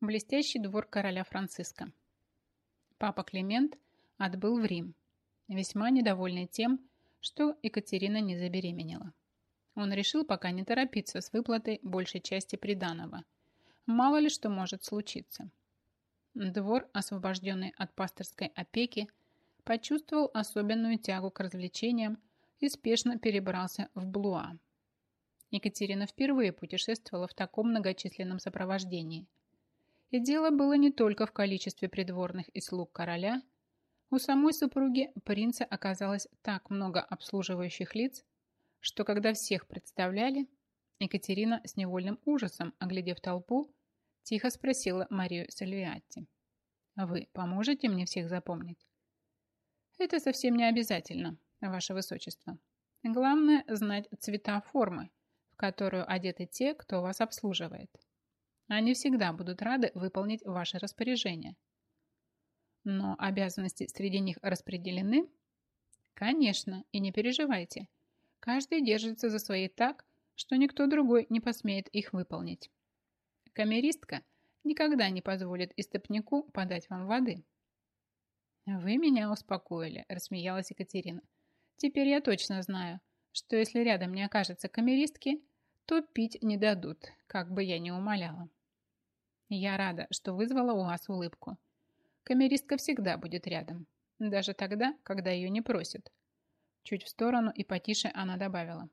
Блестящий двор короля Франциска. Папа Климент отбыл в Рим, весьма недовольный тем, что Екатерина не забеременела. Он решил пока не торопиться с выплатой большей части приданого. Мало ли что может случиться. Двор, освобожденный от пасторской опеки, почувствовал особенную тягу к развлечениям и спешно перебрался в Блуа. Екатерина впервые путешествовала в таком многочисленном сопровождении – и дело было не только в количестве придворных и слуг короля. У самой супруги принца оказалось так много обслуживающих лиц, что когда всех представляли, Екатерина с невольным ужасом, оглядев толпу, тихо спросила Марию Сальвиатти. «Вы поможете мне всех запомнить?» «Это совсем не обязательно, Ваше Высочество. Главное – знать цвета формы, в которую одеты те, кто вас обслуживает. Они всегда будут рады выполнить ваше распоряжение. Но обязанности среди них распределены? Конечно, и не переживайте. Каждый держится за свои так, что никто другой не посмеет их выполнить. Камеристка никогда не позволит истопнику подать вам воды. «Вы меня успокоили», – рассмеялась Екатерина. «Теперь я точно знаю, что если рядом не окажется камеристки, то пить не дадут, как бы я ни умоляла». Я рада, что вызвала у вас улыбку. Камеристка всегда будет рядом, даже тогда, когда ее не просят. Чуть в сторону и потише она добавила.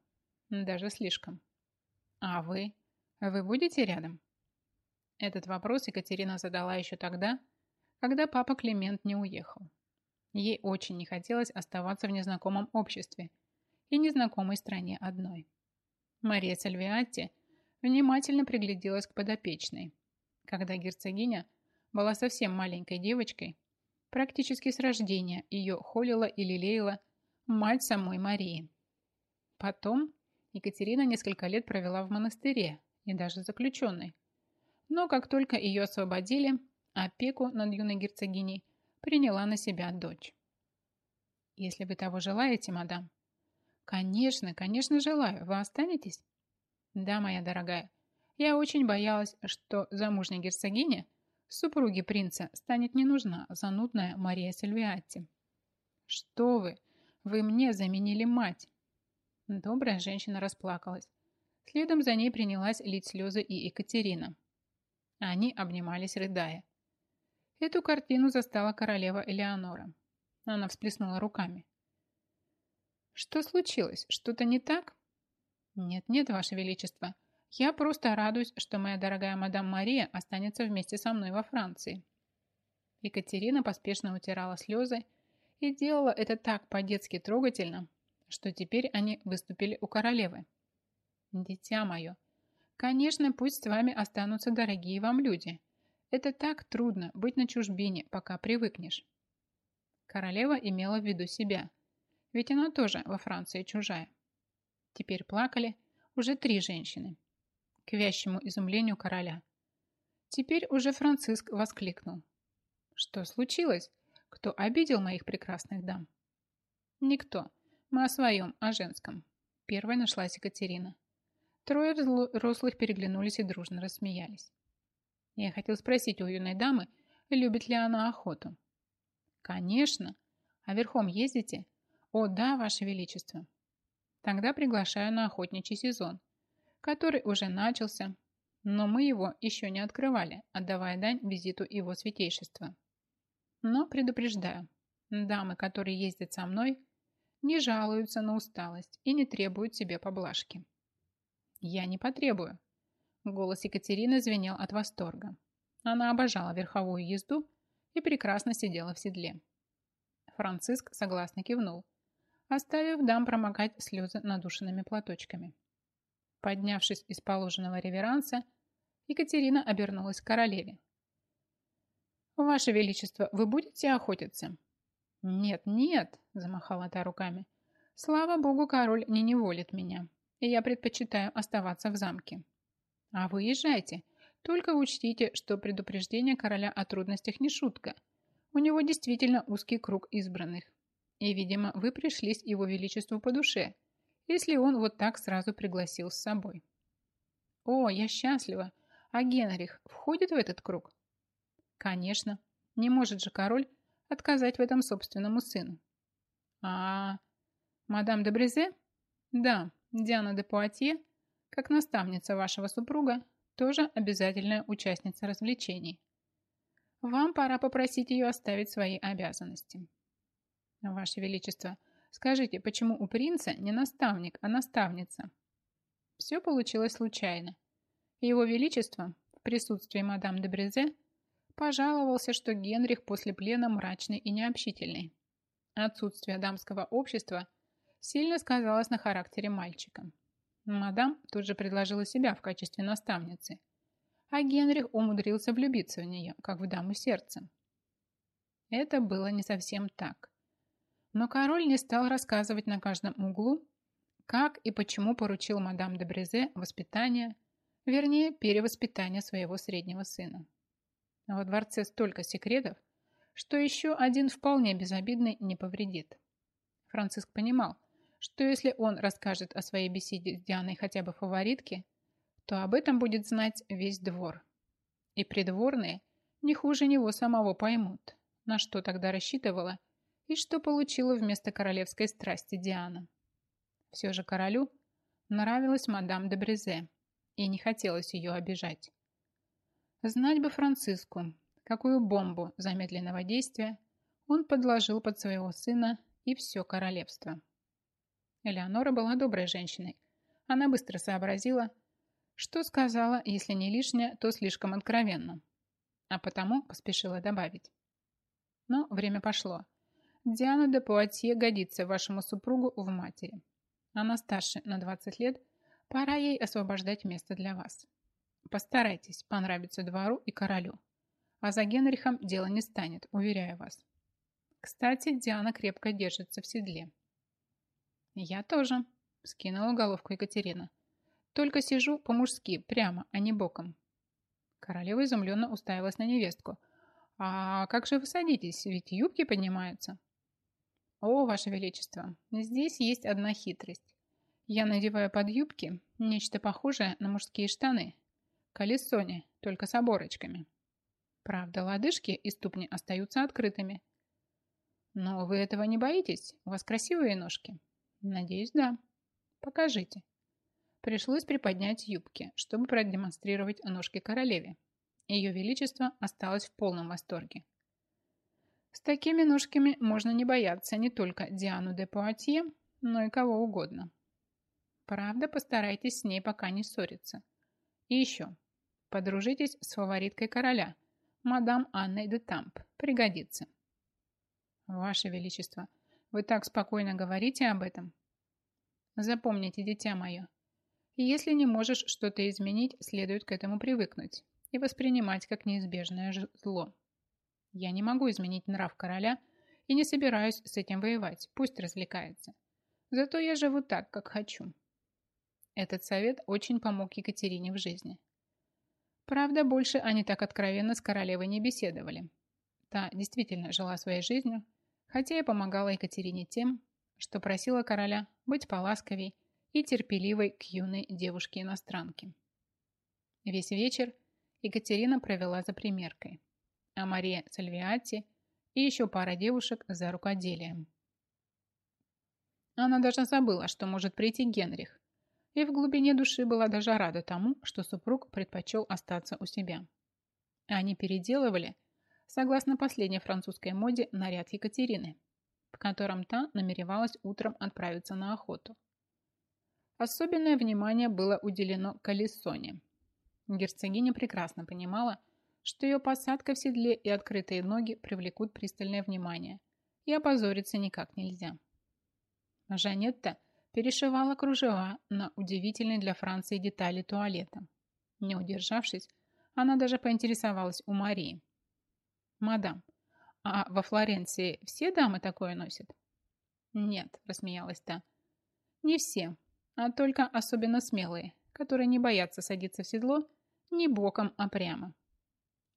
Даже слишком. А вы? Вы будете рядом? Этот вопрос Екатерина задала еще тогда, когда папа Климент не уехал. Ей очень не хотелось оставаться в незнакомом обществе и незнакомой стране одной. Мария Сальвиатти внимательно пригляделась к подопечной – когда герцогиня была совсем маленькой девочкой, практически с рождения ее холила и лелеяла мать самой Марии. Потом Екатерина несколько лет провела в монастыре и даже заключенной. Но как только ее освободили, опеку над юной герцогиней приняла на себя дочь. «Если вы того желаете, мадам?» «Конечно, конечно желаю. Вы останетесь?» «Да, моя дорогая. Я очень боялась, что замужней герцогине, супруге принца, станет не нужна занудная Мария Сальвиатти. «Что вы? Вы мне заменили мать!» Добрая женщина расплакалась. Следом за ней принялась лить слезы и Екатерина. Они обнимались, рыдая. Эту картину застала королева Элеонора. Она всплеснула руками. «Что случилось? Что-то не так?» «Нет-нет, Ваше Величество. Я просто радуюсь, что моя дорогая мадам Мария останется вместе со мной во Франции. Екатерина поспешно утирала слезы и делала это так по-детски трогательно, что теперь они выступили у королевы. «Дитя мое, конечно, пусть с вами останутся дорогие вам люди. Это так трудно быть на чужбине, пока привыкнешь». Королева имела в виду себя, ведь она тоже во Франции чужая. Теперь плакали уже три женщины к вящему изумлению короля. Теперь уже Франциск воскликнул. «Что случилось? Кто обидел моих прекрасных дам?» «Никто. Мы о своем, о женском». Первой нашлась Екатерина. Трое взрослых переглянулись и дружно рассмеялись. Я хотел спросить у юной дамы, любит ли она охоту. «Конечно. А верхом ездите?» «О, да, Ваше Величество». «Тогда приглашаю на охотничий сезон который уже начался, но мы его еще не открывали, отдавая дань визиту его святейшества. Но предупреждаю, дамы, которые ездят со мной, не жалуются на усталость и не требуют себе поблажки. Я не потребую. Голос Екатерины звенел от восторга. Она обожала верховую езду и прекрасно сидела в седле. Франциск согласно кивнул, оставив дам промокать слезы надушенными платочками. Поднявшись из положенного реверанса, Екатерина обернулась к королеве. «Ваше Величество, вы будете охотиться?» «Нет, нет», – замахала та руками. «Слава Богу, король не неволит меня, и я предпочитаю оставаться в замке». «А вы езжайте, только учтите, что предупреждение короля о трудностях не шутка. У него действительно узкий круг избранных. И, видимо, вы пришлись его величеству по душе, если он вот так сразу пригласил с собой. О, я счастлива. А Генрих входит в этот круг? Конечно, не может же король отказать в этом собственному сыну. А мадам де Брезе? Да, Диана де Пуатье, как наставница вашего супруга, тоже обязательная участница развлечений. Вам пора попросить ее оставить свои обязанности. Ваше Величество, скажите, почему у принца не наставник, а наставница? Все получилось случайно. Его Величество в присутствии мадам де Брезе пожаловался, что Генрих после плена мрачный и необщительный. Отсутствие дамского общества сильно сказалось на характере мальчика. Мадам тут же предложила себя в качестве наставницы, а Генрих умудрился влюбиться в нее, как в даму сердца. Это было не совсем так. Но король не стал рассказывать на каждом углу, как и почему поручил мадам де Брезе воспитание, вернее, перевоспитание своего среднего сына. Во дворце столько секретов, что еще один вполне безобидный не повредит. Франциск понимал, что если он расскажет о своей беседе с Дианой хотя бы фаворитке, то об этом будет знать весь двор. И придворные не хуже него самого поймут, на что тогда рассчитывала и что получила вместо королевской страсти Диана. Все же королю нравилась мадам де Брезе, и не хотелось ее обижать. Знать бы Франциску, какую бомбу замедленного действия он подложил под своего сына и все королевство. Элеонора была доброй женщиной. Она быстро сообразила, что сказала, если не лишнее, то слишком откровенно. А потому поспешила добавить. Но время пошло. Диана де Пуатье годится вашему супругу в матери. Она старше на 20 лет, пора ей освобождать место для вас. Постарайтесь понравиться двору и королю. А за Генрихом дело не станет, уверяю вас. Кстати, Диана крепко держится в седле. Я тоже, скинула головку Екатерина. Только сижу по-мужски, прямо, а не боком. Королева изумленно уставилась на невестку. «А как же вы садитесь? Ведь юбки поднимаются». «О, Ваше Величество, здесь есть одна хитрость. Я надеваю под юбки нечто похожее на мужские штаны. Колесони, только с оборочками. Правда, лодыжки и ступни остаются открытыми. Но вы этого не боитесь? У вас красивые ножки?» «Надеюсь, да. Покажите». Пришлось приподнять юбки, чтобы продемонстрировать ножки королеве. Ее Величество осталось в полном восторге. С такими ножками можно не бояться не только Диану де Пуатье, но и кого угодно. Правда, постарайтесь с ней пока не ссориться. И еще, подружитесь с фавориткой короля, мадам Анной де Тамп. Пригодится. Ваше Величество, вы так спокойно говорите об этом. Запомните, дитя мое, если не можешь что-то изменить, следует к этому привыкнуть и воспринимать как неизбежное зло. Я не могу изменить нрав короля и не собираюсь с этим воевать. Пусть развлекается. Зато я живу так, как хочу. Этот совет очень помог Екатерине в жизни. Правда, больше они так откровенно с королевой не беседовали. Та действительно жила своей жизнью, хотя и помогала Екатерине тем, что просила короля быть поласковей и терпеливой к юной девушке-иностранке. Весь вечер Екатерина провела за примеркой а Мария Сальвиати и еще пара девушек за рукоделием. Она даже забыла, что может прийти Генрих, и в глубине души была даже рада тому, что супруг предпочел остаться у себя. Они переделывали, согласно последней французской моде, наряд Екатерины, в котором та намеревалась утром отправиться на охоту. Особенное внимание было уделено колесоне. Герцогиня прекрасно понимала, что ее посадка в седле и открытые ноги привлекут пристальное внимание, и опозориться никак нельзя. Жанетта перешивала кружева на удивительные для Франции детали туалета. Не удержавшись, она даже поинтересовалась у Марии. «Мадам, а во Флоренции все дамы такое носят?» «Нет», – рассмеялась та. «Не все, а только особенно смелые, которые не боятся садиться в седло не боком, а прямо».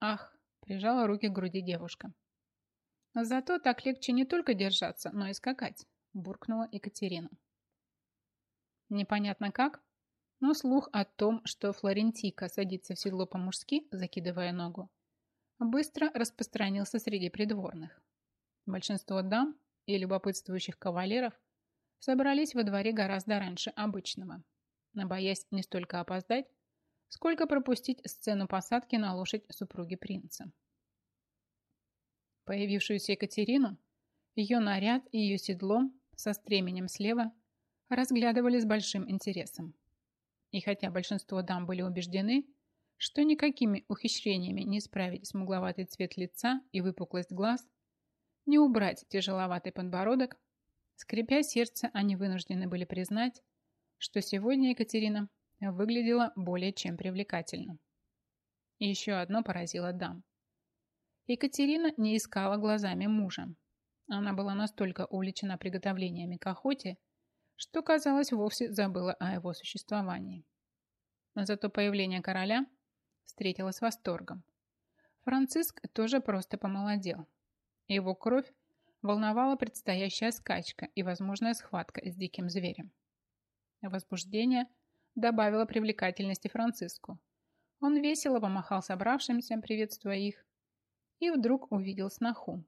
Ах, прижала руки к груди девушка. Зато так легче не только держаться, но и скакать, буркнула Екатерина. Непонятно как, но слух о том, что Флорентийка садится в седло по-мужски, закидывая ногу, быстро распространился среди придворных. Большинство дам и любопытствующих кавалеров собрались во дворе гораздо раньше обычного, боясь не столько опоздать, сколько пропустить сцену посадки на лошадь супруги принца. Появившуюся Екатерину, ее наряд и ее седло со стременем слева разглядывали с большим интересом. И хотя большинство дам были убеждены, что никакими ухищрениями не исправить смугловатый цвет лица и выпуклость глаз, не убрать тяжеловатый подбородок, скрипя сердце, они вынуждены были признать, что сегодня Екатерина выглядела более чем привлекательно. Еще одно поразило дам. Екатерина не искала глазами мужа. Она была настолько увлечена приготовлениями к охоте, что, казалось, вовсе забыла о его существовании. Зато появление короля – встретила с восторгом. Франциск тоже просто помолодел. Его кровь волновала предстоящая скачка и возможная схватка с диким зверем. Возбуждение добавило привлекательности Франциску. Он весело помахал собравшимся, приветствуя их, и вдруг увидел сноху.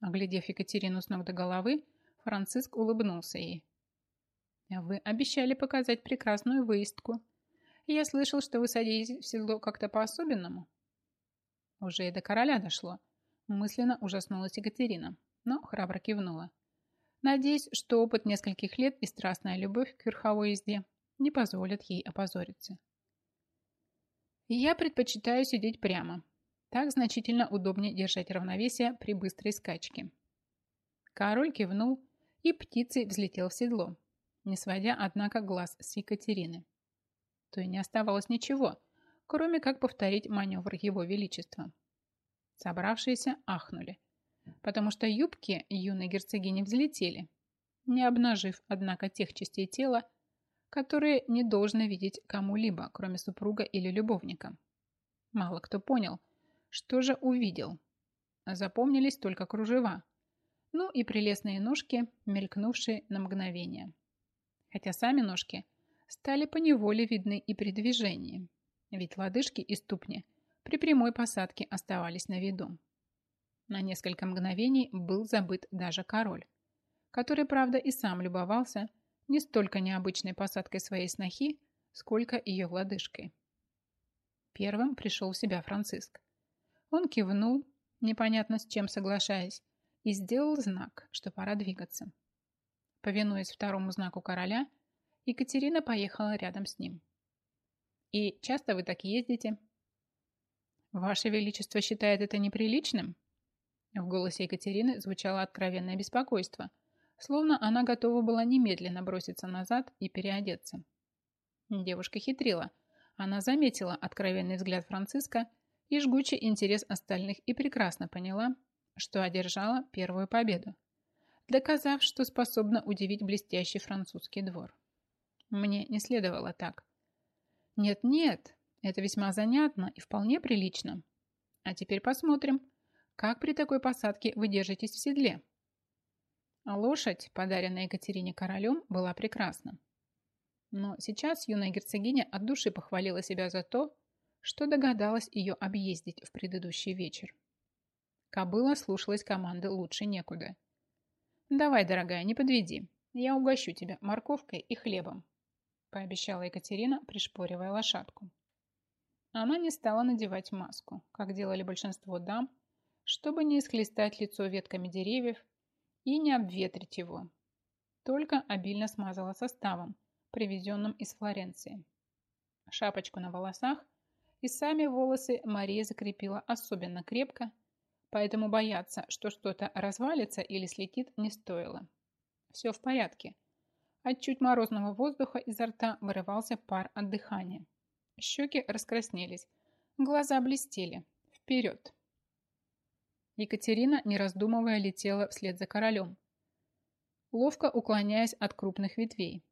Оглядев Екатерину с ног до головы, Франциск улыбнулся ей. «Вы обещали показать прекрасную выездку», я слышал, что вы садитесь в седло как-то по-особенному. Уже и до короля дошло. Мысленно ужаснулась Екатерина, но храбро кивнула. Надеюсь, что опыт нескольких лет и страстная любовь к верховой езде не позволят ей опозориться. Я предпочитаю сидеть прямо. Так значительно удобнее держать равновесие при быстрой скачке. Король кивнул и птицей взлетел в седло, не сводя, однако, глаз с Екатерины то и не оставалось ничего, кроме как повторить маневр его величества. Собравшиеся ахнули, потому что юбки юной герцогини взлетели, не обнажив, однако, тех частей тела, которые не должно видеть кому-либо, кроме супруга или любовника. Мало кто понял, что же увидел. Запомнились только кружева, ну и прелестные ножки, мелькнувшие на мгновение. Хотя сами ножки – стали поневоле видны и при движении, ведь лодыжки и ступни при прямой посадке оставались на виду. На несколько мгновений был забыт даже король, который, правда, и сам любовался не столько необычной посадкой своей снохи, сколько ее лодыжкой. Первым пришел в себя Франциск. Он кивнул, непонятно с чем соглашаясь, и сделал знак, что пора двигаться. Повинуясь второму знаку короля, Екатерина поехала рядом с ним. «И часто вы так ездите?» «Ваше Величество считает это неприличным?» В голосе Екатерины звучало откровенное беспокойство, словно она готова была немедленно броситься назад и переодеться. Девушка хитрила. Она заметила откровенный взгляд Франциска и жгучий интерес остальных и прекрасно поняла, что одержала первую победу, доказав, что способна удивить блестящий французский двор. Мне не следовало так. Нет-нет, это весьма занятно и вполне прилично. А теперь посмотрим, как при такой посадке вы держитесь в седле. Лошадь, подаренная Екатерине королем, была прекрасна. Но сейчас юная герцогиня от души похвалила себя за то, что догадалась ее объездить в предыдущий вечер. Кобыла слушалась команды лучше некуда. «Давай, дорогая, не подведи. Я угощу тебя морковкой и хлебом пообещала Екатерина, пришпоривая лошадку. Она не стала надевать маску, как делали большинство дам, чтобы не исхлестать лицо ветками деревьев и не обветрить его. Только обильно смазала составом, привезенным из Флоренции. Шапочку на волосах и сами волосы Мария закрепила особенно крепко, поэтому бояться, что что-то развалится или слетит, не стоило. Все в порядке – от чуть морозного воздуха изо рта вырывался пар от дыхания. Щеки раскраснелись, глаза блестели. Вперед! Екатерина, не раздумывая, летела вслед за королем, ловко уклоняясь от крупных ветвей,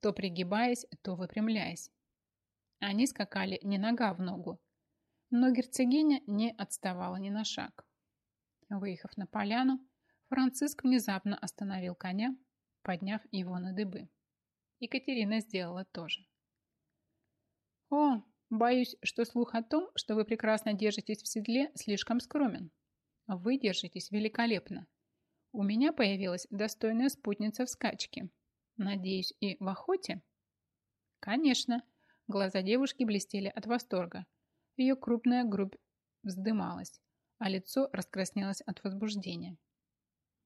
то пригибаясь, то выпрямляясь. Они скакали не нога в ногу, но герцогиня не отставала ни на шаг. Выехав на поляну, Франциск внезапно остановил коня подняв его на дыбы. Екатерина сделала то же. «О, Боюсь, что слух о том, что вы прекрасно держитесь в седле, слишком скромен. Вы держитесь великолепно. У меня появилась достойная спутница в скачке. Надеюсь, и в охоте? Конечно. Глаза девушки блестели от восторга. Ее крупная грудь вздымалась, а лицо раскраснелось от возбуждения.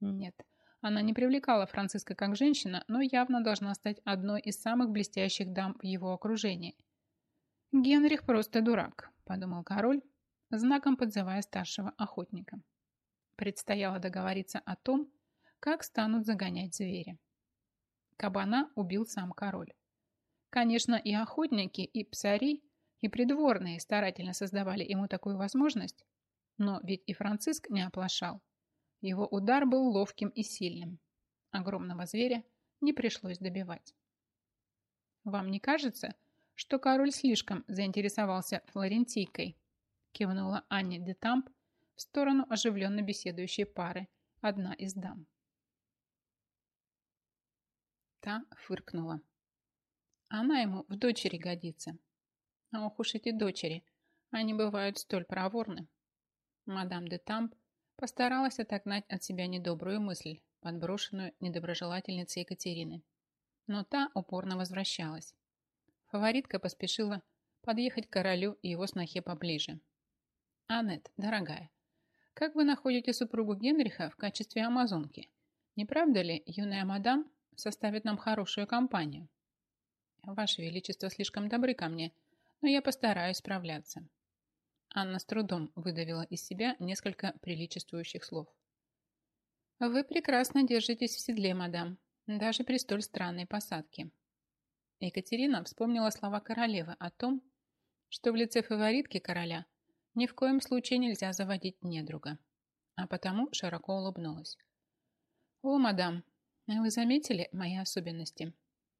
Нет, она не привлекала Франциска как женщина, но явно должна стать одной из самых блестящих дам в его окружении. «Генрих просто дурак», – подумал король, знаком подзывая старшего охотника. Предстояло договориться о том, как станут загонять зверя. Кабана убил сам король. Конечно, и охотники, и псари, и придворные старательно создавали ему такую возможность, но ведь и Франциск не оплошал. Его удар был ловким и сильным. Огромного зверя не пришлось добивать. «Вам не кажется, что король слишком заинтересовался флорентийкой?» кивнула Анни де Тамп в сторону оживленно беседующей пары, одна из дам. Та фыркнула. Она ему в дочери годится. А ох уж эти дочери, они бывают столь проворны. Мадам де Тамп постаралась отогнать от себя недобрую мысль, подброшенную недоброжелательницей Екатерины. Но та упорно возвращалась. Фаворитка поспешила подъехать к королю и его снохе поближе. «Аннет, дорогая, как вы находите супругу Генриха в качестве амазонки? Не правда ли, юная мадам составит нам хорошую компанию. Ваше Величество слишком добры ко мне, но я постараюсь справляться. Анна с трудом выдавила из себя несколько приличествующих слов. Вы прекрасно держитесь в седле, мадам, даже при столь странной посадке. Екатерина вспомнила слова королевы о том, что в лице фаворитки короля ни в коем случае нельзя заводить недруга, а потому широко улыбнулась. «О, мадам, вы заметили мои особенности?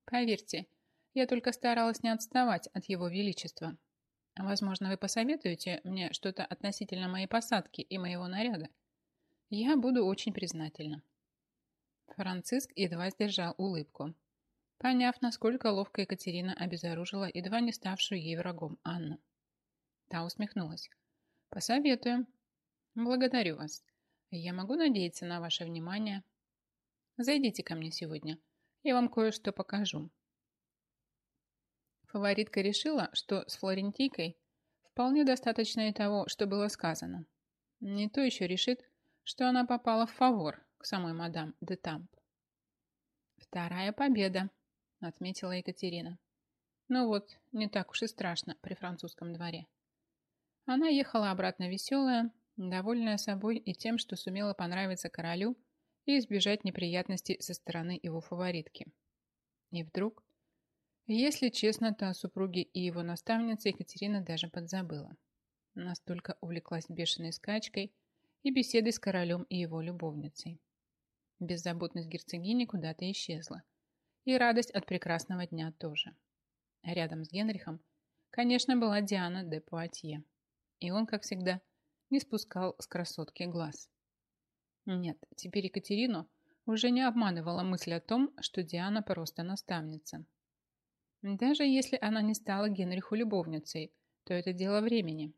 Поверьте, я только старалась не отставать от его величества. Возможно, вы посоветуете мне что-то относительно моей посадки и моего наряда. Я буду очень признательна. Франциск едва сдержал улыбку, поняв, насколько ловко Екатерина обезоружила едва не ставшую ей врагом Анну. Та усмехнулась. «Посоветую. Благодарю вас. Я могу надеяться на ваше внимание Зайдите ко мне сегодня. Я вам кое-что покажу. Фаворитка решила, что с Флорентийкой вполне достаточно и того, что было сказано. Не то еще решит, что она попала в фавор к самой мадам де Тамп. «Вторая победа», — отметила Екатерина. Ну вот, не так уж и страшно при французском дворе. Она ехала обратно веселая, довольная собой и тем, что сумела понравиться королю и избежать неприятностей со стороны его фаворитки. И вдруг, если честно, то о супруге и его наставнице Екатерина даже подзабыла. Настолько увлеклась бешеной скачкой и беседой с королем и его любовницей. Беззаботность герцогини куда-то исчезла. И радость от прекрасного дня тоже. Рядом с Генрихом, конечно, была Диана де Пуатье. И он, как всегда, не спускал с красотки глаз. Нет, теперь Екатерину уже не обманывала мысль о том, что Диана просто наставница. Даже если она не стала Генриху любовницей, то это дело времени.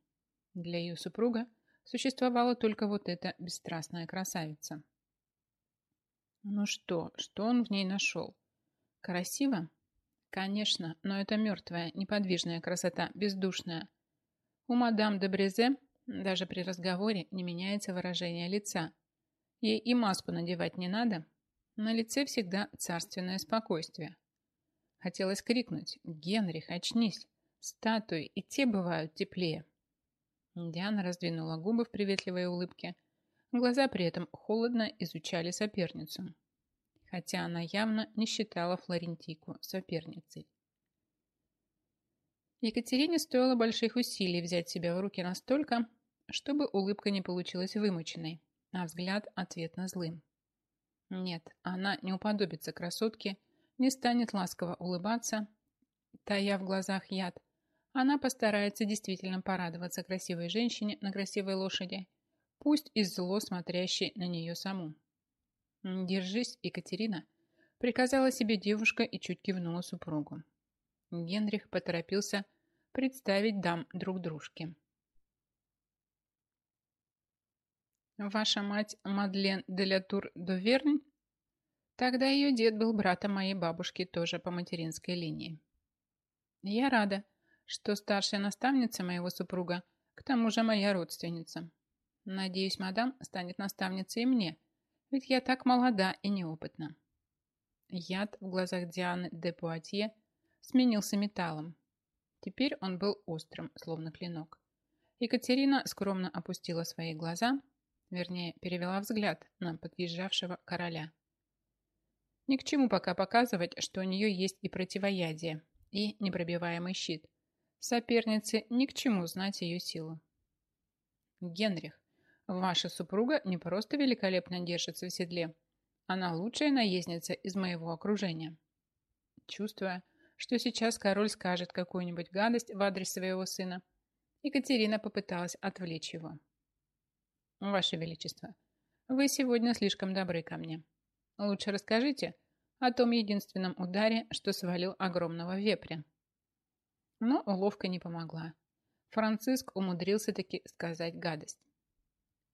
Для ее супруга существовала только вот эта бесстрастная красавица. Ну что, что он в ней нашел? Красиво? Конечно, но это мертвая, неподвижная красота, бездушная. У мадам де Брезе даже при разговоре не меняется выражение лица – Ей и маску надевать не надо. На лице всегда царственное спокойствие. Хотелось крикнуть «Генрих, очнись! Статуи и те бывают теплее!» Диана раздвинула губы в приветливой улыбке. Глаза при этом холодно изучали соперницу. Хотя она явно не считала Флорентийку соперницей. Екатерине стоило больших усилий взять себя в руки настолько, чтобы улыбка не получилась вымученной а взгляд ответно злым. Нет, она не уподобится красотке, не станет ласково улыбаться, тая в глазах яд. Она постарается действительно порадоваться красивой женщине на красивой лошади, пусть и зло смотрящей на нее саму. «Держись, Екатерина», приказала себе девушка и чуть кивнула супругу. Генрих поторопился представить дам друг дружке. Ваша мать Мадлен де ля Тур Дувернь? Тогда ее дед был братом моей бабушки тоже по материнской линии. Я рада, что старшая наставница моего супруга, к тому же моя родственница. Надеюсь, мадам станет наставницей и мне, ведь я так молода и неопытна. Яд в глазах Дианы де Пуатье сменился металлом. Теперь он был острым, словно клинок. Екатерина скромно опустила свои глаза вернее, перевела взгляд на подъезжавшего короля. Ни к чему пока показывать, что у нее есть и противоядие, и непробиваемый щит. Сопернице ни к чему знать ее силу. Генрих, ваша супруга не просто великолепно держится в седле, она лучшая наездница из моего окружения. Чувствуя, что сейчас король скажет какую-нибудь гадость в адрес своего сына, Екатерина попыталась отвлечь его. Ваше Величество, вы сегодня слишком добры ко мне. Лучше расскажите о том единственном ударе, что свалил огромного вепря. Но уловка не помогла. Франциск умудрился таки сказать гадость.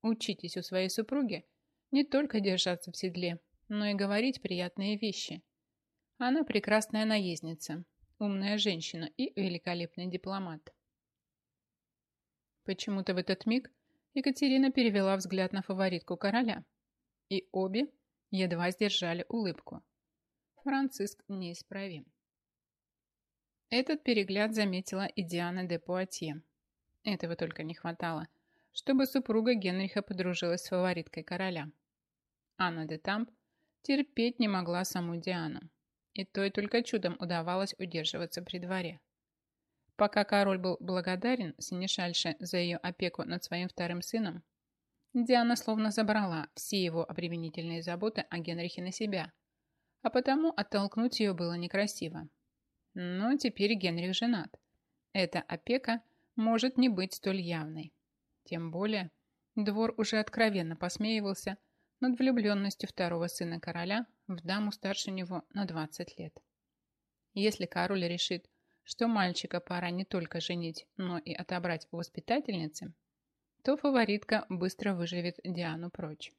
Учитесь у своей супруги не только держаться в седле, но и говорить приятные вещи. Она прекрасная наездница, умная женщина и великолепный дипломат. Почему-то в этот миг Екатерина перевела взгляд на фаворитку короля. И обе едва сдержали улыбку. Франциск неисправим. Этот перегляд заметила и Диана де Пуатье. Этого только не хватало, чтобы супруга Генриха подружилась с фавориткой короля. Анна де Тамп терпеть не могла саму Диану, и той только чудом удавалось удерживаться при дворе. Пока король был благодарен Синишальше за ее опеку над своим вторым сыном, Диана словно забрала все его обременительные заботы о Генрихе на себя, а потому оттолкнуть ее было некрасиво. Но теперь Генрих женат. Эта опека может не быть столь явной. Тем более, двор уже откровенно посмеивался над влюбленностью второго сына короля в даму старше него на 20 лет. Если король решит, что мальчика пора не только женить, но и отобрать у воспитательницы, то фаворитка быстро выживет Диану прочь.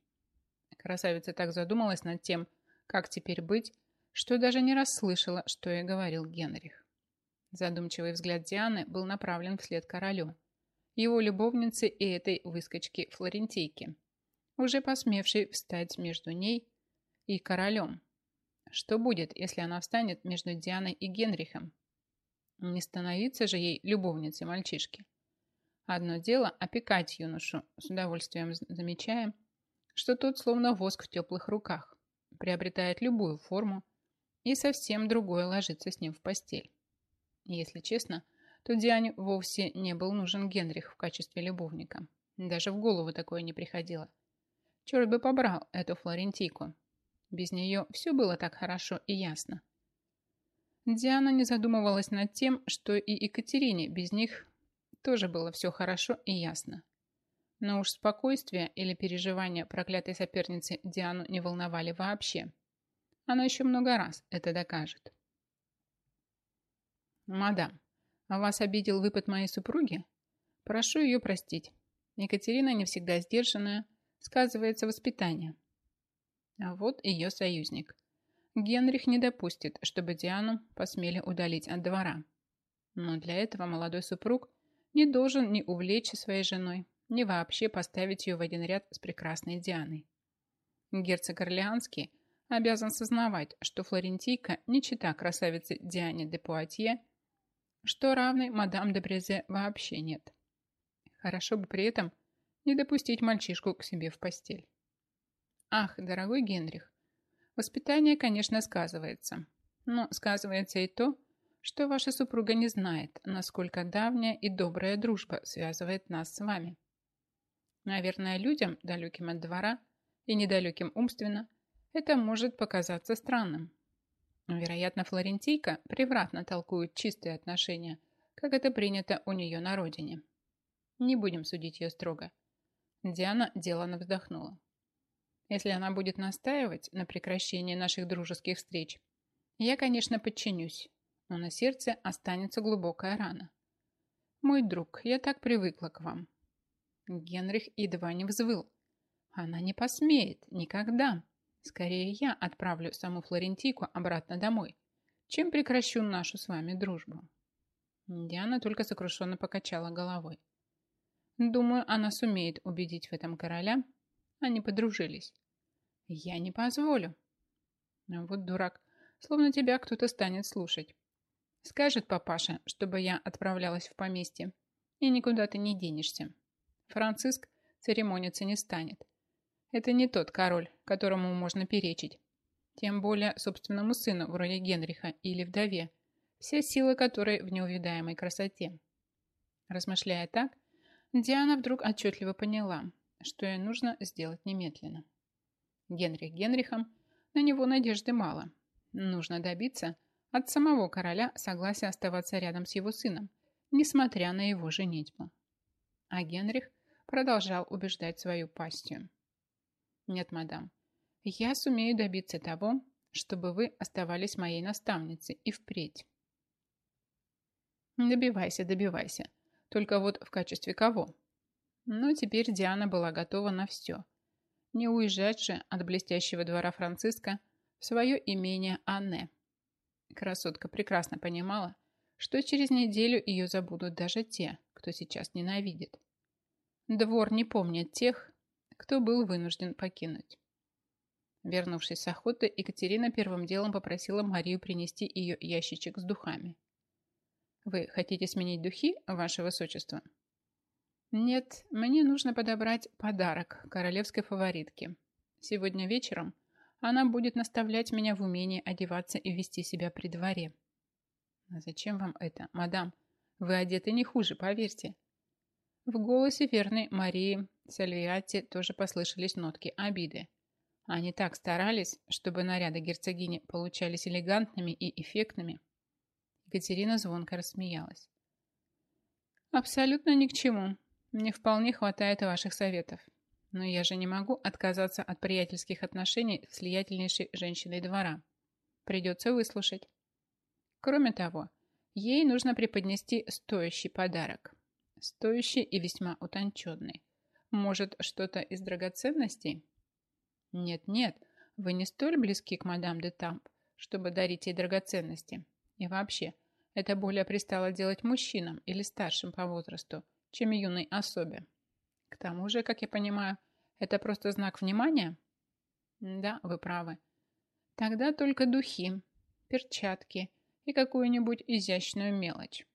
Красавица так задумалась над тем, как теперь быть, что даже не расслышала, что ей говорил Генрих. Задумчивый взгляд Дианы был направлен вслед королю, его любовнице и этой выскочке Флорентийки, уже посмевшей встать между ней и королем. Что будет, если она встанет между Дианой и Генрихом? Не становиться же ей любовницей мальчишки. Одно дело опекать юношу, с удовольствием замечая, что тот словно воск в теплых руках, приобретает любую форму, и совсем другое ложиться с ним в постель. Если честно, то Диане вовсе не был нужен Генрих в качестве любовника. Даже в голову такое не приходило. Черт бы побрал эту флорентийку. Без нее все было так хорошо и ясно. Диана не задумывалась над тем, что и Екатерине без них тоже было все хорошо и ясно. Но уж спокойствие или переживания проклятой соперницы Диану не волновали вообще. Она еще много раз это докажет. «Мадам, а вас обидел выпад моей супруги? Прошу ее простить. Екатерина не всегда сдержанная, сказывается воспитание. А вот ее союзник. Генрих не допустит, чтобы Диану посмели удалить от двора. Но для этого молодой супруг не должен ни увлечься своей женой, ни вообще поставить ее в один ряд с прекрасной Дианой. Герцог Орлеанский обязан сознавать, что Флорентийка не чита красавице Диане де Пуатье, что равной мадам де Брезе вообще нет. Хорошо бы при этом не допустить мальчишку к себе в постель. Ах, дорогой Генрих, Воспитание, конечно, сказывается. Но сказывается и то, что ваша супруга не знает, насколько давняя и добрая дружба связывает нас с вами. Наверное, людям, далеким от двора и недалеким умственно, это может показаться странным. Вероятно, Флорентийка превратно толкует чистые отношения, как это принято у нее на родине. Не будем судить ее строго. Диана делано вздохнула. Если она будет настаивать на прекращении наших дружеских встреч, я, конечно, подчинюсь, но на сердце останется глубокая рана. «Мой друг, я так привыкла к вам». Генрих едва не взвыл. «Она не посмеет, никогда. Скорее я отправлю саму Флорентийку обратно домой, чем прекращу нашу с вами дружбу». Диана только сокрушенно покачала головой. «Думаю, она сумеет убедить в этом короля. Они подружились». «Я не позволю». «Вот дурак, словно тебя кто-то станет слушать. Скажет папаша, чтобы я отправлялась в поместье, и никуда ты не денешься. Франциск церемониться не станет. Это не тот король, которому можно перечить. Тем более собственному сыну, вроде Генриха, или вдове, вся сила которой в неувидаемой красоте. Размышляя так, Диана вдруг отчетливо поняла, что ей нужно сделать немедленно. Генрих Генрихом, на него надежды мало. Нужно добиться, от самого короля согласия оставаться рядом с его сыном, несмотря на его женитьбу. А Генрих продолжал убеждать свою пастью. «Нет, мадам, я сумею добиться того, чтобы вы оставались моей наставницей и впредь». «Добивайся, добивайся. Только вот в качестве кого?» Но теперь Диана была готова на все. Не уезжать же от блестящего двора Франциска в свое имение Анне – Красотка прекрасно понимала, что через неделю ее забудут даже те, кто сейчас ненавидит. Двор не помнит тех, кто был вынужден покинуть. Вернувшись с охоты, Екатерина первым делом попросила Марию принести ее ящичек с духами. «Вы хотите сменить духи, ваше высочество?» «Нет, мне нужно подобрать подарок королевской фаворитке. Сегодня вечером она будет наставлять меня в умении одеваться и вести себя при дворе. А зачем вам это, мадам? Вы одеты не хуже, поверьте. В голосе верной Марии Сальвиатти тоже послышались нотки обиды. Они так старались, чтобы наряды герцогини получались элегантными и эффектными. Екатерина звонко рассмеялась. «Абсолютно ни к чему. Мне вполне хватает ваших советов. Но я же не могу отказаться от приятельских отношений с влиятельнейшей женщиной двора. Придется выслушать. Кроме того, ей нужно преподнести стоящий подарок. Стоящий и весьма утонченный. Может, что-то из драгоценностей? Нет-нет, вы не столь близки к мадам де Тамп, чтобы дарить ей драгоценности. И вообще, это более пристало делать мужчинам или старшим по возрасту, чем юной особе. К тому же, как я понимаю, это просто знак внимания? Да, вы правы. Тогда только духи, перчатки и какую-нибудь изящную мелочь.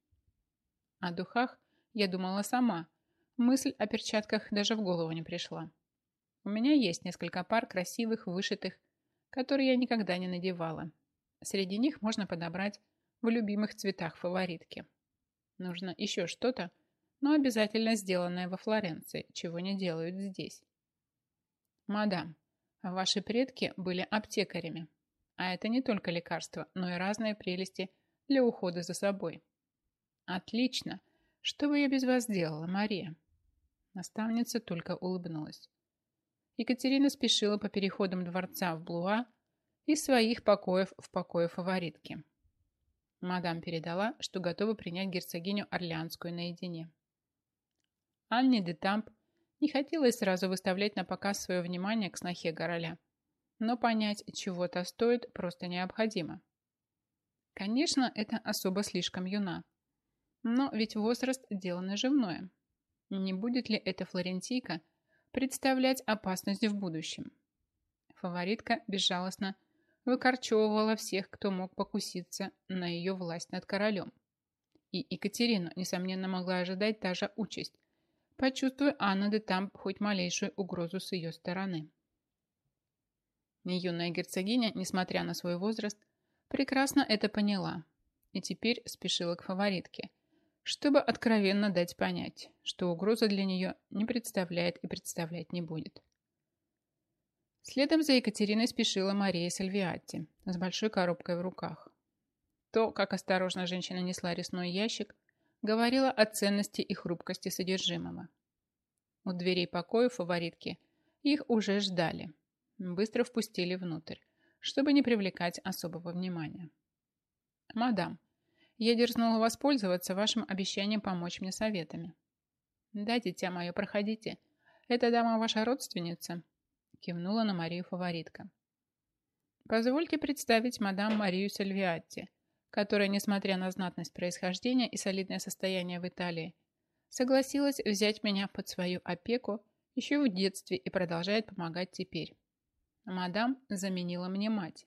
О духах я думала сама. Мысль о перчатках даже в голову не пришла. У меня есть несколько пар красивых, вышитых, которые я никогда не надевала. Среди них можно подобрать в любимых цветах фаворитки. Нужно еще что-то, но обязательно сделанное во Флоренции, чего не делают здесь. Мадам, ваши предки были аптекарями, а это не только лекарства, но и разные прелести для ухода за собой. Отлично. Что бы я без вас делала, Мария? Наставница только улыбнулась. Екатерина спешила по переходам дворца в Блуа из своих покоев в покое фаворитки. Мадам передала, что готова принять герцогиню Орлеанскую наедине. Анне де Тамп не хотелось сразу выставлять на показ свое внимание к снохе короля, но понять, чего-то стоит, просто необходимо. Конечно, это особо слишком юна, но ведь возраст – дело наживное. Не будет ли эта флорентийка представлять опасность в будущем? Фаворитка безжалостно выкорчевывала всех, кто мог покуситься на ее власть над королем. И Екатерину, несомненно, могла ожидать та же участь, почувствуя Анна де Тамп хоть малейшую угрозу с ее стороны. Юная герцогиня, несмотря на свой возраст, прекрасно это поняла и теперь спешила к фаворитке, чтобы откровенно дать понять, что угроза для нее не представляет и представлять не будет. Следом за Екатериной спешила Мария Сальвиатти с большой коробкой в руках. То, как осторожно женщина несла резной ящик, говорила о ценности и хрупкости содержимого. У дверей покоя фаворитки их уже ждали. Быстро впустили внутрь, чтобы не привлекать особого внимания. «Мадам, я дерзнула воспользоваться вашим обещанием помочь мне советами. Да, дитя мое, проходите. Эта дама ваша родственница? Кивнула на Марию фаворитка. Позвольте представить мадам Марию Сальвиатти, которая, несмотря на знатность происхождения и солидное состояние в Италии, согласилась взять меня под свою опеку еще в детстве и продолжает помогать теперь. Мадам заменила мне мать.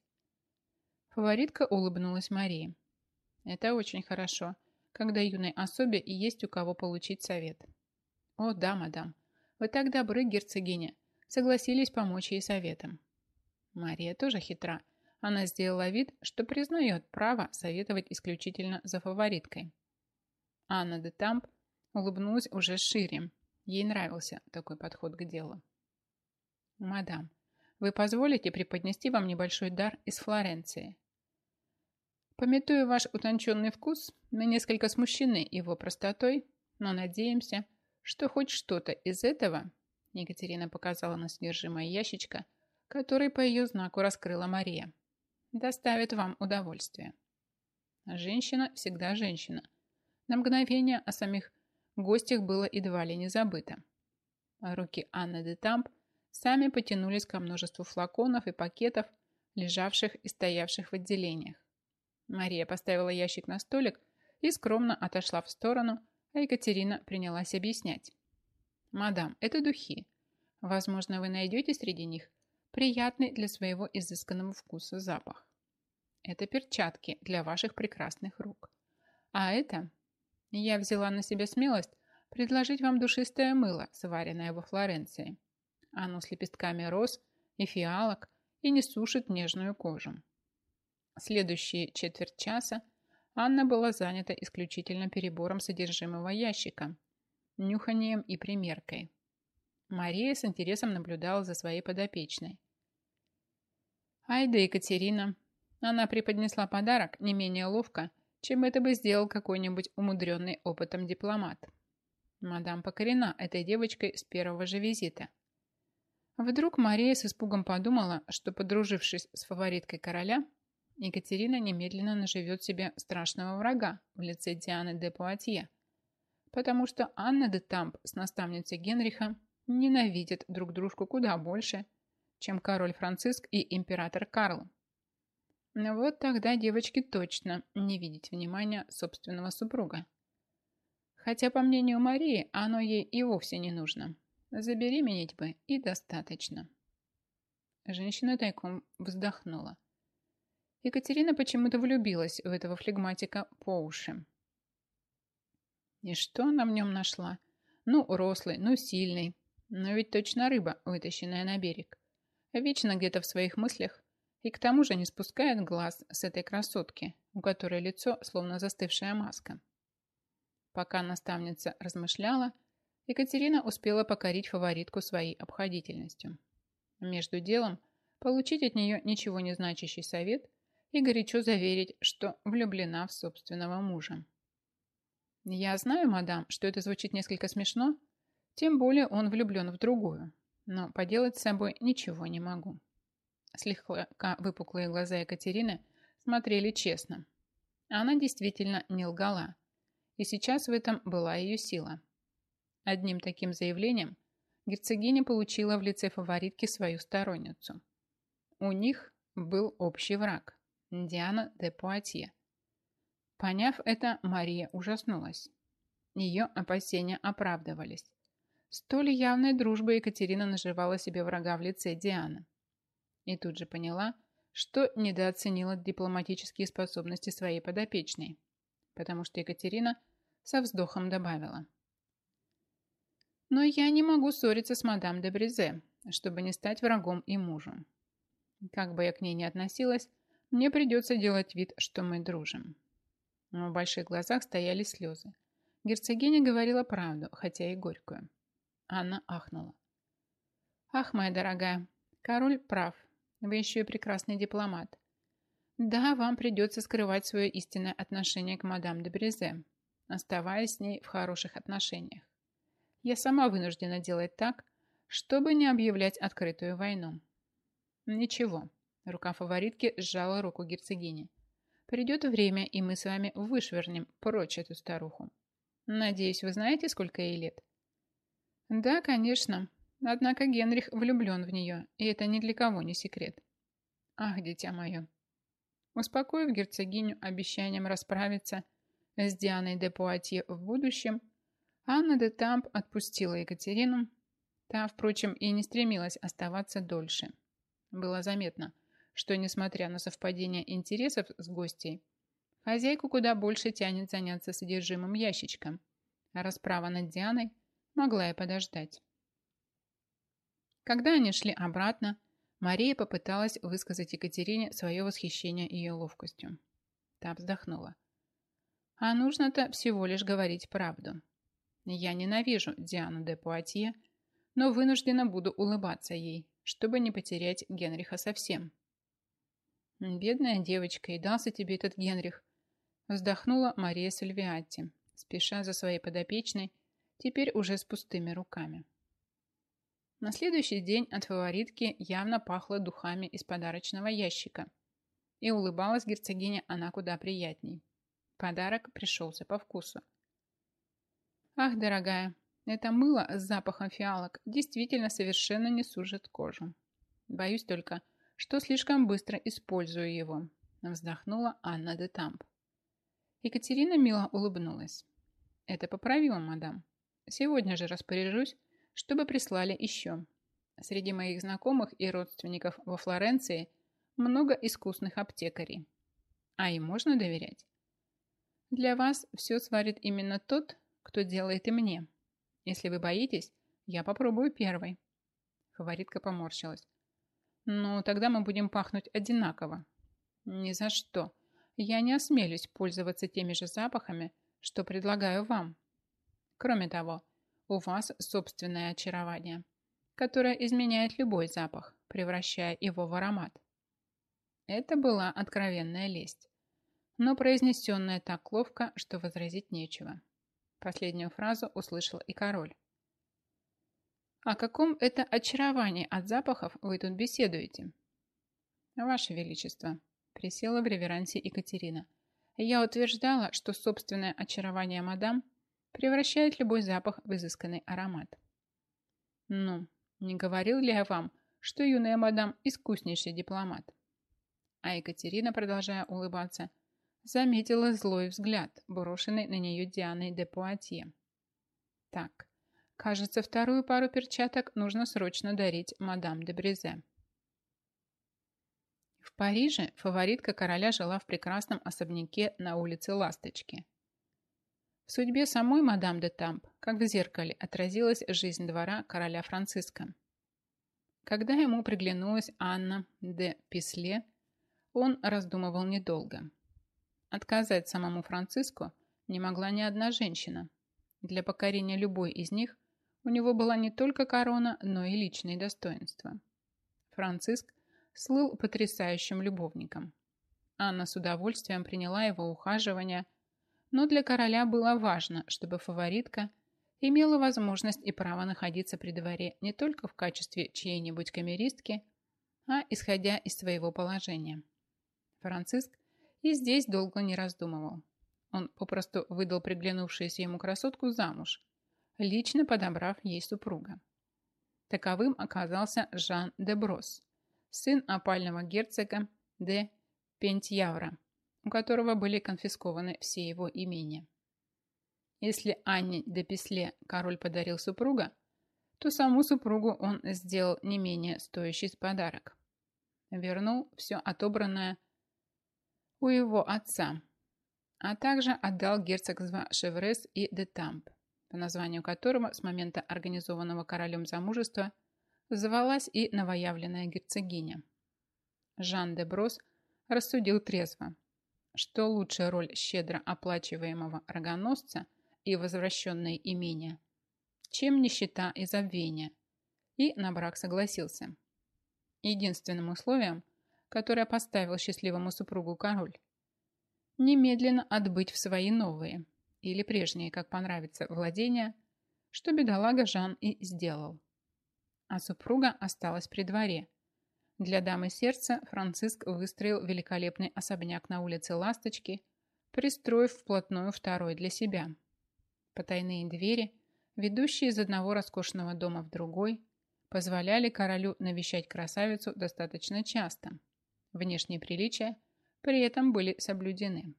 Фаворитка улыбнулась Марии. Это очень хорошо, когда юной особе и есть у кого получить совет. О, да, мадам, вы так добры, герцогиня, согласились помочь ей советом. Мария тоже хитра. Она сделала вид, что признает право советовать исключительно за фавориткой. Анна де Тамп улыбнулась уже шире. Ей нравился такой подход к делу. «Мадам, вы позволите преподнести вам небольшой дар из Флоренции?» Пометуя ваш утонченный вкус, мы несколько смущены его простотой, но надеемся, что хоть что-то из этого, Екатерина показала на содержимое ящичка, который по ее знаку раскрыла Мария, доставит вам удовольствие. Женщина всегда женщина. На мгновение о самих гостях было едва ли не забыто. Руки Анны де Тамп сами потянулись ко множеству флаконов и пакетов, лежавших и стоявших в отделениях. Мария поставила ящик на столик и скромно отошла в сторону, а Екатерина принялась объяснять. «Мадам, это духи. Возможно, вы найдете среди них приятный для своего изысканного вкуса запах. Это перчатки для ваших прекрасных рук. А это... Я взяла на себя смелость предложить вам душистое мыло, сваренное во Флоренции. Оно с лепестками роз и фиалок и не сушит нежную кожу. Следующие четверть часа Анна была занята исключительно перебором содержимого ящика, нюханием и примеркой. Мария с интересом наблюдала за своей подопечной. Айда Екатерина. Она преподнесла подарок не менее ловко, чем это бы сделал какой-нибудь умудренный опытом дипломат. Мадам покорена этой девочкой с первого же визита. Вдруг Мария с испугом подумала, что, подружившись с фавориткой короля, Екатерина немедленно наживет себе страшного врага в лице Дианы де Пуатье, потому что Анна де Тамп с наставницей Генриха ненавидят друг дружку куда больше, чем король Франциск и император Карл. Но вот тогда девочке точно не видеть внимания собственного супруга. Хотя, по мнению Марии, оно ей и вовсе не нужно. Забеременеть бы и достаточно. Женщина тайком вздохнула. Екатерина почему-то влюбилась в этого флегматика по уши. И что она в нем нашла? Ну, рослый, ну, сильный. Но ведь точно рыба, вытащенная на берег. Вечно где-то в своих мыслях. И к тому же не спускает глаз с этой красотки, у которой лицо словно застывшая маска. Пока наставница размышляла, Екатерина успела покорить фаворитку своей обходительностью. Между делом получить от нее ничего не значащий совет – и горячо заверить, что влюблена в собственного мужа. Я знаю, мадам, что это звучит несколько смешно, тем более он влюблен в другую, но поделать с собой ничего не могу. Слегка выпуклые глаза Екатерины смотрели честно. Она действительно не лгала, и сейчас в этом была ее сила. Одним таким заявлением герцогиня получила в лице фаворитки свою сторонницу. У них был общий враг. Диана де Пуатье. Поняв это, Мария ужаснулась. Ее опасения оправдывались. Столь явной дружбой Екатерина наживала себе врага в лице Дианы. И тут же поняла, что недооценила дипломатические способности своей подопечной, потому что Екатерина со вздохом добавила. «Но я не могу ссориться с мадам де Бризе, чтобы не стать врагом и мужем. Как бы я к ней ни относилась, мне придется делать вид, что мы дружим. В больших глазах стояли слезы. Герцогиня говорила правду, хотя и горькую. Анна ахнула. «Ах, моя дорогая, король прав. Вы еще и прекрасный дипломат. Да, вам придется скрывать свое истинное отношение к мадам де Брезе, оставаясь с ней в хороших отношениях. Я сама вынуждена делать так, чтобы не объявлять открытую войну. Ничего, Рука фаворитки сжала руку герцогини. Придет время, и мы с вами вышвырнем прочь эту старуху. Надеюсь, вы знаете, сколько ей лет? Да, конечно. Однако Генрих влюблен в нее, и это ни для кого не секрет. Ах, дитя мое. Успокоив герцогиню обещанием расправиться с Дианой де Пуатье в будущем, Анна де Тамп отпустила Екатерину. Та, впрочем, и не стремилась оставаться дольше. Было заметно, что, несмотря на совпадение интересов с гостей, хозяйку куда больше тянет заняться содержимым ящичком, а расправа над Дианой могла и подождать. Когда они шли обратно, Мария попыталась высказать Екатерине свое восхищение ее ловкостью. Та вздохнула. А нужно-то всего лишь говорить правду. Я ненавижу Диану де Пуатье, но вынуждена буду улыбаться ей, чтобы не потерять Генриха совсем. «Бедная девочка, и дался тебе этот Генрих», вздохнула Мария Сальвиатти, спеша за своей подопечной, теперь уже с пустыми руками. На следующий день от фаворитки явно пахло духами из подарочного ящика, и улыбалась герцогиня она куда приятней. Подарок пришелся по вкусу. «Ах, дорогая, это мыло с запахом фиалок действительно совершенно не сужит кожу. Боюсь только, что слишком быстро использую его», вздохнула Анна де Тамп. Екатерина мило улыбнулась. «Это поправила, мадам. Сегодня же распоряжусь, чтобы прислали еще. Среди моих знакомых и родственников во Флоренции много искусных аптекарей. А им можно доверять? Для вас все сварит именно тот, кто делает и мне. Если вы боитесь, я попробую первой». Фаворитка поморщилась. Ну, тогда мы будем пахнуть одинаково. Ни за что. Я не осмелюсь пользоваться теми же запахами, что предлагаю вам. Кроме того, у вас собственное очарование, которое изменяет любой запах, превращая его в аромат. Это была откровенная лесть, но произнесенная так ловко, что возразить нечего. Последнюю фразу услышал и король. «О каком это очаровании от запахов вы тут беседуете?» «Ваше Величество», — присела в реверансе Екатерина. «Я утверждала, что собственное очарование мадам превращает любой запах в изысканный аромат». «Ну, не говорил ли я вам, что юная мадам – искуснейший дипломат?» А Екатерина, продолжая улыбаться, заметила злой взгляд, брошенный на нее Дианой де Пуатье. «Так, Кажется, вторую пару перчаток нужно срочно дарить мадам де Брезе. В Париже фаворитка короля жила в прекрасном особняке на улице Ласточки. В судьбе самой мадам де Тамп, как в зеркале, отразилась жизнь двора короля Франциска. Когда ему приглянулась Анна де Писле, он раздумывал недолго. Отказать самому Франциску не могла ни одна женщина. Для покорения любой из них – у него была не только корона, но и личные достоинства. Франциск слыл потрясающим любовником. Анна с удовольствием приняла его ухаживание, но для короля было важно, чтобы фаворитка имела возможность и право находиться при дворе не только в качестве чьей-нибудь камеристки, а исходя из своего положения. Франциск и здесь долго не раздумывал. Он попросту выдал приглянувшуюся ему красотку замуж, лично подобрав ей супруга. Таковым оказался Жан де Брос, сын опального герцога де Пентьявра, у которого были конфискованы все его имения. Если Анне де Песле король подарил супруга, то саму супругу он сделал не менее стоящий подарок. Вернул все отобранное у его отца, а также отдал герцогство Шеврес и де Тамп по названию которого с момента организованного королем замужества звалась и новоявленная герцогиня. Жан де Брос рассудил трезво, что лучшая роль щедро оплачиваемого рогоносца и возвращенное имение, чем нищета и забвение, и на брак согласился. Единственным условием, которое поставил счастливому супругу король, немедленно отбыть в свои новые – или прежние, как понравится, владения, что бедолага Жан и сделал. А супруга осталась при дворе, Для дамы сердца Франциск выстроил великолепный особняк на улице Ласточки, пристроив вплотную второй для себя. Потайные двери, ведущие из одного роскошного дома в другой, позволяли королю навещать красавицу достаточно часто. Внешние приличия при этом были соблюдены.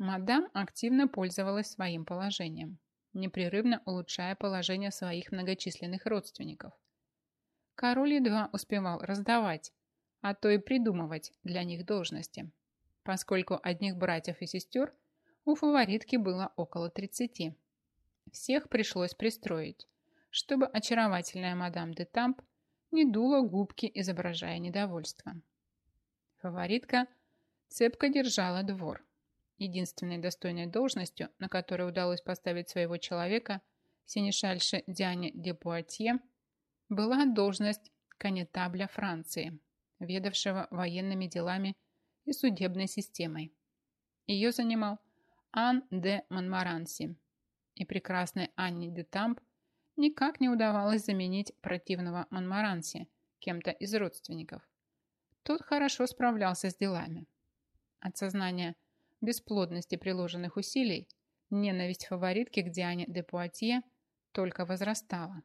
Мадам активно пользовалась своим положением, непрерывно улучшая положение своих многочисленных родственников. Король едва успевал раздавать, а то и придумывать для них должности, поскольку одних братьев и сестер у фаворитки было около 30. Всех пришлось пристроить, чтобы очаровательная мадам де Тамп не дула губки, изображая недовольство. Фаворитка цепко держала двор, единственной достойной должностью, на которой удалось поставить своего человека, синешальше Диане де Пуатье, была должность канетабля Франции, ведавшего военными делами и судебной системой. Ее занимал Ан де Монмаранси, и прекрасной Анне де Тамп никак не удавалось заменить противного Монмаранси кем-то из родственников. Тот хорошо справлялся с делами. От сознания бесплодности приложенных усилий, ненависть фаворитки к Диане де Пуатье только возрастала.